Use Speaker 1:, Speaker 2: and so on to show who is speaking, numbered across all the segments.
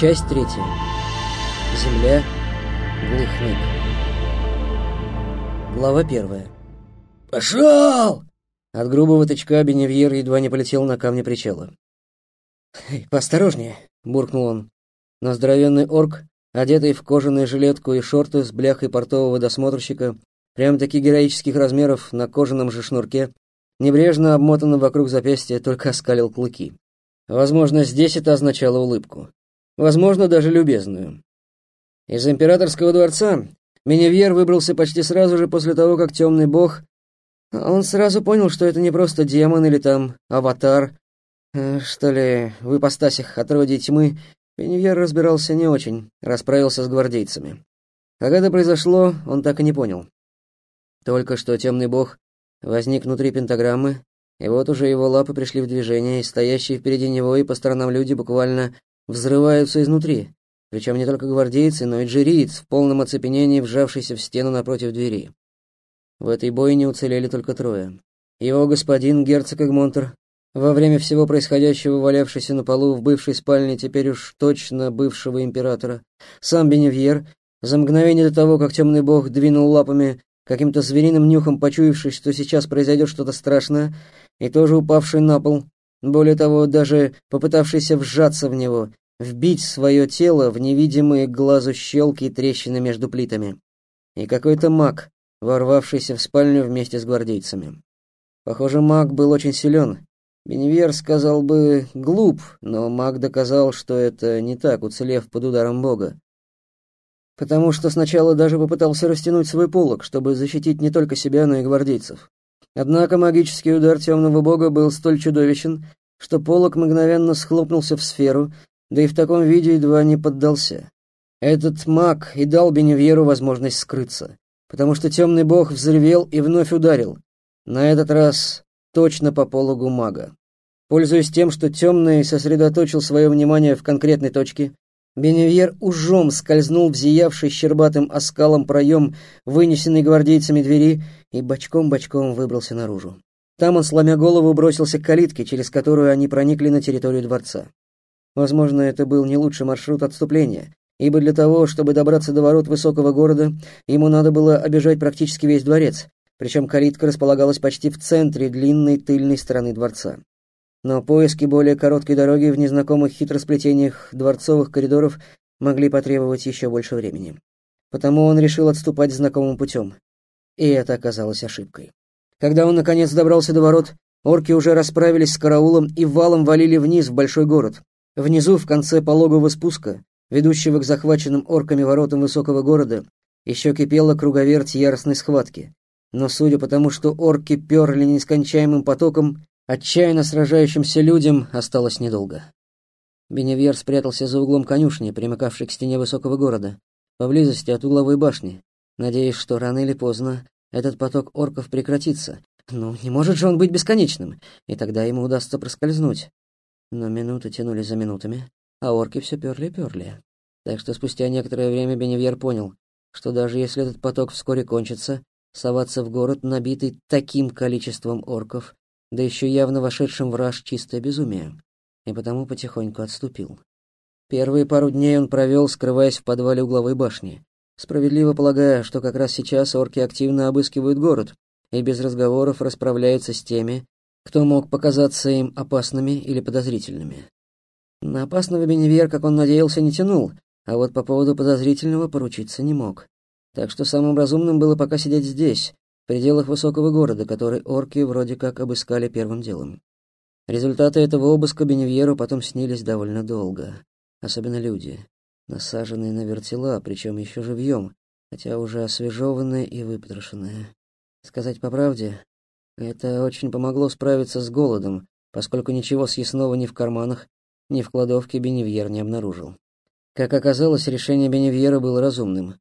Speaker 1: Часть третья. Земля. Глухник. Глава первая.
Speaker 2: «Пошел!»
Speaker 1: От грубого тычка Беневьер едва не полетел на камни причала. «Эй, поосторожнее!» — буркнул он. Но здоровенный орк, одетый в кожаную жилетку и шорты с бляхой портового досмотрщика, прям-таки героических размеров на кожаном же шнурке, небрежно обмотанном вокруг запястья, только оскалил клыки. Возможно, здесь это означало улыбку возможно, даже любезную. Из императорского дворца Меневьер выбрался почти сразу же после того, как темный бог... Он сразу понял, что это не просто демон или там аватар, э, что ли, в ипостасях отродья тьмы. Меневьер разбирался не очень, расправился с гвардейцами. Как это произошло, он так и не понял. Только что темный бог возник внутри пентаграммы, и вот уже его лапы пришли в движение, и стоящие впереди него и по сторонам люди буквально взрываются изнутри, причем не только гвардейцы, но и джериец в полном оцепенении, вжавшийся в стену напротив двери. В этой бойне уцелели только трое. Его господин, герцог Эгмонтер, во время всего происходящего валявшийся на полу в бывшей спальне теперь уж точно бывшего императора, сам Беневьер, за мгновение до того, как темный бог двинул лапами, каким-то звериным нюхом почуявшись, что сейчас произойдет что-то страшное, и тоже упавший на пол, более того, даже попытавшийся вжаться в него, вбить свое тело в невидимые глазу щелки и трещины между плитами. И какой-то маг, ворвавшийся в спальню вместе с гвардейцами. Похоже, маг был очень силен. Беневьер сказал бы глуп, но маг доказал, что это не так, уцелев под ударом бога. Потому что сначала даже попытался растянуть свой полог, чтобы защитить не только себя, но и гвардейцев. Однако магический удар темного бога был столь чудовищен, что полог мгновенно схлопнулся в сферу, да и в таком виде едва не поддался. Этот маг и дал Беневьеру возможность скрыться, потому что темный бог взревел и вновь ударил, на этот раз точно по пологу мага. Пользуясь тем, что темный сосредоточил свое внимание в конкретной точке, Беневьер ужом скользнул в зиявший щербатым оскалом проем, вынесенный гвардейцами двери, и бочком-бочком выбрался наружу. Там он, сломя голову, бросился к калитке, через которую они проникли на территорию дворца. Возможно, это был не лучший маршрут отступления, ибо для того, чтобы добраться до ворот высокого города, ему надо было обежать практически весь дворец, причем калитка располагалась почти в центре длинной тыльной стороны дворца. Но поиски более короткой дороги в незнакомых хитросплетениях дворцовых коридоров могли потребовать еще больше времени. Потому он решил отступать знакомым путем. И это оказалось ошибкой. Когда он наконец добрался до ворот, орки уже расправились с караулом и валом валили вниз в большой город. Внизу, в конце пологого спуска, ведущего к захваченным орками воротам высокого города, еще кипела круговерть яростной схватки. Но судя по тому, что орки перли нескончаемым потоком, отчаянно сражающимся людям осталось недолго. Беневьер спрятался за углом конюшни, примыкавшей к стене высокого города, поблизости от угловой башни, надеясь, что рано или поздно этот поток орков прекратится. Ну, не может же он быть бесконечным, и тогда ему удастся проскользнуть. Но минуты тянули за минутами, а орки все перли и перли. Так что спустя некоторое время Беневьер понял, что даже если этот поток вскоре кончится, соваться в город, набитый таким количеством орков, да еще явно вошедшим в раж чистое безумие, и потому потихоньку отступил. Первые пару дней он провел, скрываясь в подвале угловой башни, справедливо полагая, что как раз сейчас орки активно обыскивают город и без разговоров расправляются с теми, кто мог показаться им опасными или подозрительными. На опасного Беневьер, как он надеялся, не тянул, а вот по поводу подозрительного поручиться не мог. Так что самым разумным было пока сидеть здесь, в пределах высокого города, который орки вроде как обыскали первым делом. Результаты этого обыска Беневьеру потом снились довольно долго, особенно люди насаженные на вертела, причем еще живьем, хотя уже освежеванные и выпотрошенные. Сказать по правде, это очень помогло справиться с голодом, поскольку ничего съестного ни в карманах, ни в кладовке Беневьер не обнаружил. Как оказалось, решение Беневьера было разумным.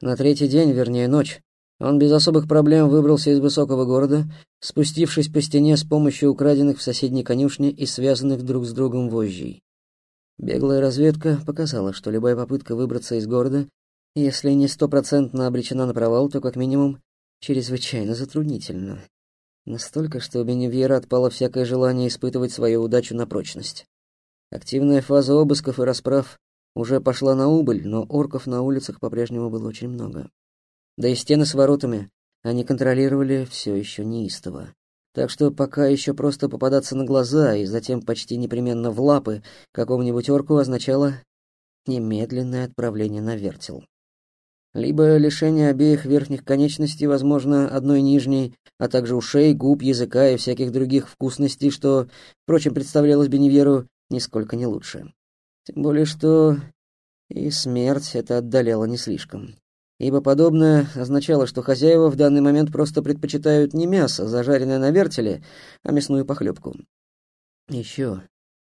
Speaker 1: На третий день, вернее ночь, он без особых проблем выбрался из высокого города, спустившись по стене с помощью украденных в соседней конюшне и связанных друг с другом вожжей. Беглая разведка показала, что любая попытка выбраться из города, если не стопроцентно обречена на провал, то как минимум чрезвычайно затруднительна. Настолько, что у Беневьера отпало всякое желание испытывать свою удачу на прочность. Активная фаза обысков и расправ уже пошла на убыль, но орков на улицах по-прежнему было очень много. Да и стены с воротами они контролировали все еще неистово. Так что пока еще просто попадаться на глаза и затем почти непременно в лапы какому-нибудь орку означало немедленное отправление на вертел. Либо лишение обеих верхних конечностей, возможно, одной нижней, а также ушей, губ, языка и всяких других вкусностей, что, впрочем, представлялось Беневеру нисколько не лучше. Тем более, что и смерть это отдаляло не слишком. Ибо подобное означало, что хозяева в данный момент просто предпочитают не мясо, зажаренное на вертеле, а мясную похлебку. Еще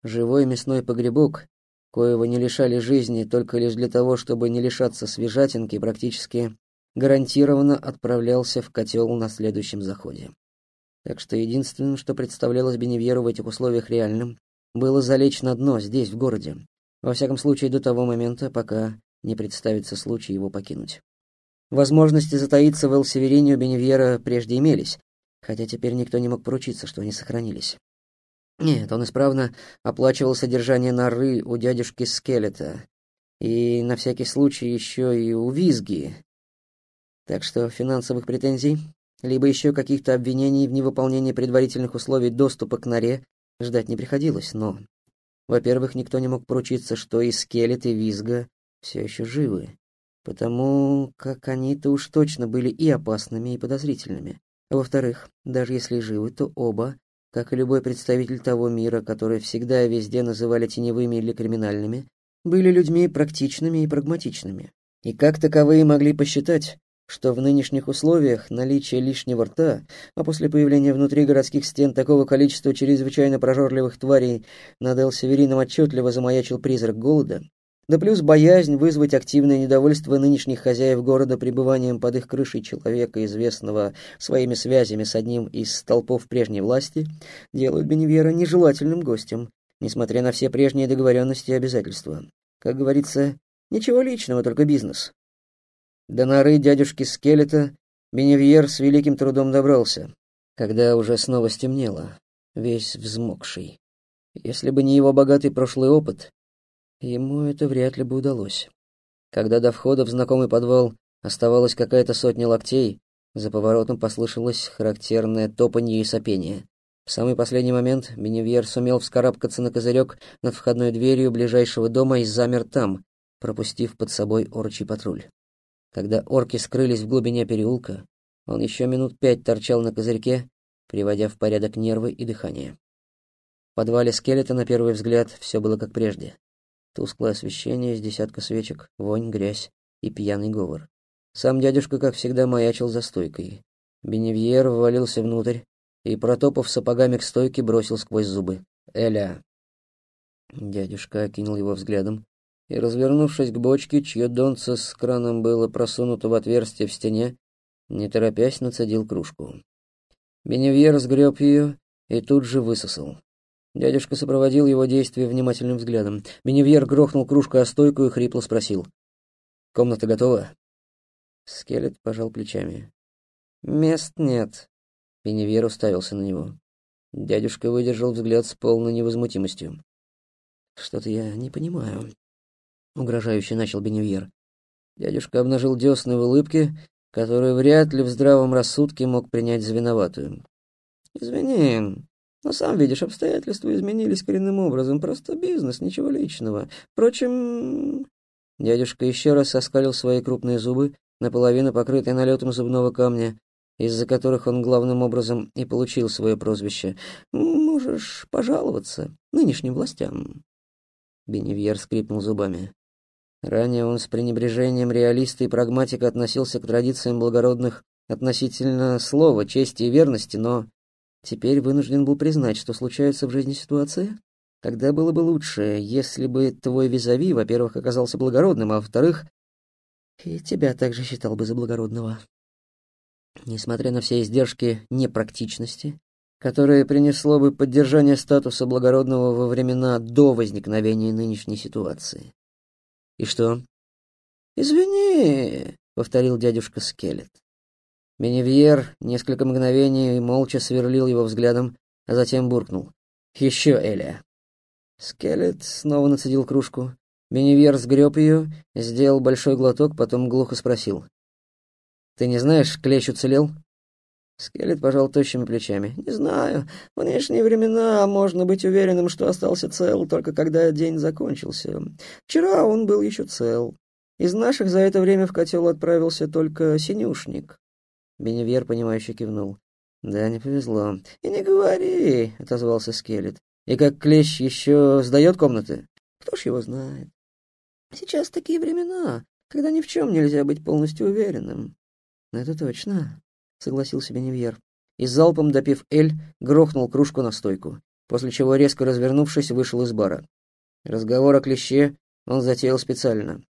Speaker 1: живой мясной погребок, коего не лишали жизни только лишь для того, чтобы не лишаться свежатинки, практически гарантированно отправлялся в котел на следующем заходе. Так что единственным, что представлялось Беневьеру в этих условиях реальным, было залечь на дно здесь, в городе, во всяком случае, до того момента, пока не представится случай его покинуть. Возможности затаиться в Эл-Северине у Беневьера прежде имелись, хотя теперь никто не мог поручиться, что они сохранились. Нет, он исправно оплачивал содержание норы у дядюшки Скелета, и на всякий случай еще и у Визги. Так что финансовых претензий, либо еще каких-то обвинений в невыполнении предварительных условий доступа к норе ждать не приходилось, но во-первых, никто не мог поручиться, что и Скелет, и Визга все еще живы, потому как они-то уж точно были и опасными, и подозрительными. Во-вторых, даже если живы, то оба, как и любой представитель того мира, который всегда и везде называли теневыми или криминальными, были людьми практичными и прагматичными. И как таковые могли посчитать, что в нынешних условиях наличие лишнего рта, а после появления внутри городских стен такого количества чрезвычайно прожорливых тварей над Эл-Северином отчетливо замаячил призрак голода, да плюс боязнь вызвать активное недовольство нынешних хозяев города пребыванием под их крышей человека, известного своими связями с одним из столпов прежней власти, делают Беневьера нежелательным гостем, несмотря на все прежние договоренности и обязательства. Как говорится, ничего личного, только бизнес. До норы дядюшки Скелета Беневьер с великим трудом добрался, когда уже снова стемнело, весь взмокший. Если бы не его богатый прошлый опыт, ему это вряд ли бы удалось. Когда до входа в знакомый подвал оставалась какая-то сотня локтей, за поворотом послышалось характерное топанье и сопение. В самый последний момент Беневьер сумел вскарабкаться на козырек над входной дверью ближайшего дома и замер там, пропустив под собой орчий патруль. Когда орки скрылись в глубине переулка, он еще минут пять торчал на козырьке, приводя в порядок нервы и дыхание. В подвале скелета, на первый взгляд, все было как прежде. Тусклое освещение из десятка свечек, вонь, грязь и пьяный говор. Сам дядюшка, как всегда, маячил за стойкой. Беневьер ввалился внутрь и, протопав сапогами к стойке, бросил сквозь зубы. «Эля!» Дядюшка окинул его взглядом, и, развернувшись к бочке, чье донце с краном было просунуто в отверстие в стене, не торопясь нацедил кружку. Беневье сгреб ее и тут же высосал. Дядюшка сопроводил его действие внимательным взглядом. Беневьер грохнул кружкой о стойку и хрипло спросил. «Комната готова?» Скелет пожал плечами. «Мест нет». Беневьер уставился на него. Дядюшка выдержал взгляд с полной невозмутимостью. «Что-то я не понимаю», — угрожающе начал Беневьер. Дядюшка обнажил десны в улыбке, которую вряд ли в здравом рассудке мог принять за виноватую. «Извини, но сам видишь, обстоятельства изменились коренным образом. Просто бизнес, ничего личного. Впрочем...» Дядюшка еще раз оскалил свои крупные зубы, наполовину покрытые налетом зубного камня, из-за которых он главным образом и получил свое прозвище. «Можешь пожаловаться нынешним властям». Беневьер скрипнул зубами. Ранее он с пренебрежением реалиста и прагматика относился к традициям благородных относительно слова, чести и верности, но теперь вынужден был признать, что случаются в жизни ситуации, когда было бы лучше, если бы твой визави, во-первых, оказался благородным, а во-вторых, и тебя также считал бы за благородного. Несмотря на все издержки непрактичности, которые принесло бы поддержание статуса благородного во времена до возникновения нынешней ситуации. «И что?» «Извини», — повторил дядюшка Скелет. Беневьер несколько мгновений молча сверлил его взглядом, а затем буркнул. «Еще, Эля». Скелет снова нацедил кружку. Беневьер сгреб ее, сделал большой глоток, потом глухо спросил. «Ты не знаешь, клещ уцелел?» Скелет пожал тощими плечами. «Не знаю. В нынешние времена можно быть уверенным, что остался цел, только когда день закончился. Вчера он был еще цел. Из наших за это время в котел отправился только синюшник». Беневьер, понимающе кивнул. «Да, не повезло». «И не говори», — отозвался Скелет. «И как клещ еще сдает комнаты?» «Кто ж его знает?» «Сейчас такие времена, когда ни в чем нельзя быть полностью уверенным». «Это точно», — согласился Беневьер. И залпом, допив эль, грохнул кружку на стойку, после чего, резко развернувшись, вышел из бара. Разговор о клеще он затеял специально.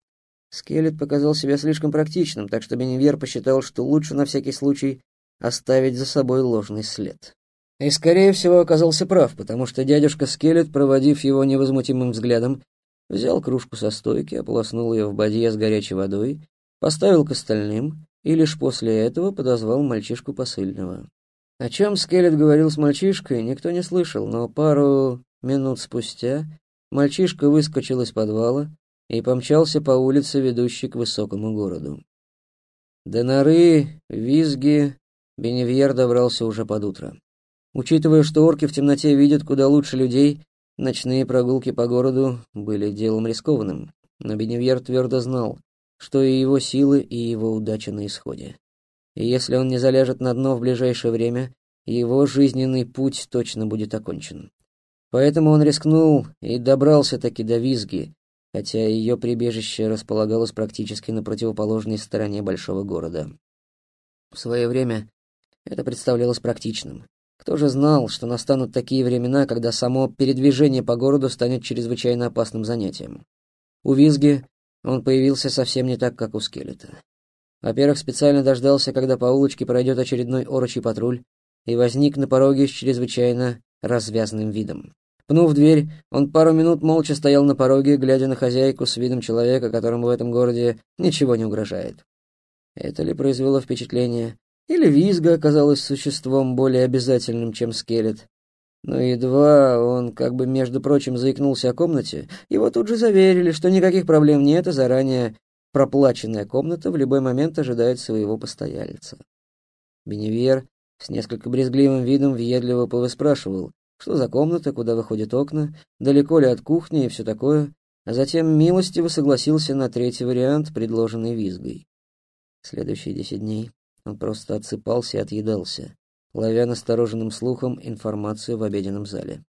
Speaker 1: Скелет показал себя слишком практичным, так что Беневьер посчитал, что лучше на всякий случай оставить за собой ложный след. И, скорее всего, оказался прав, потому что дядюшка Скелет, проводив его невозмутимым взглядом, взял кружку со стойки, ополоснул ее в бадье с горячей водой, поставил к остальным и лишь после этого подозвал мальчишку посыльного. О чем Скелет говорил с мальчишкой, никто не слышал, но пару минут спустя мальчишка выскочил из подвала и помчался по улице, ведущей к высокому городу. До норы, визги, Беневьер добрался уже под утро. Учитывая, что орки в темноте видят куда лучше людей, ночные прогулки по городу были делом рискованным, но Беневьер твердо знал, что и его силы, и его удача на исходе. И если он не заляжет на дно в ближайшее время, его жизненный путь точно будет окончен. Поэтому он рискнул и добрался-таки до Визги, хотя ее прибежище располагалось практически на противоположной стороне большого города. В свое время это представлялось практичным. Кто же знал, что настанут такие времена, когда само передвижение по городу станет чрезвычайно опасным занятием? У Визги он появился совсем не так, как у Скелета. Во-первых, специально дождался, когда по улочке пройдет очередной орочий патруль, и возник на пороге с чрезвычайно развязным видом. Пнув дверь, он пару минут молча стоял на пороге, глядя на хозяйку с видом человека, которому в этом городе ничего не угрожает. Это ли произвело впечатление? Или визга оказалась существом более обязательным, чем скелет. Но едва он, как бы, между прочим, заикнулся о комнате, его тут же заверили, что никаких проблем нет, и заранее проплаченная комната в любой момент ожидает своего постояльца. Беневьер с несколько брезгливым видом въедливо повыспрашивал, что за комната, куда выходят окна, далеко ли от кухни и все такое, а затем милостиво согласился на третий вариант, предложенный визгой. Следующие десять дней он просто отсыпался и отъедался, ловя настороженным слухом информацию в обеденном зале.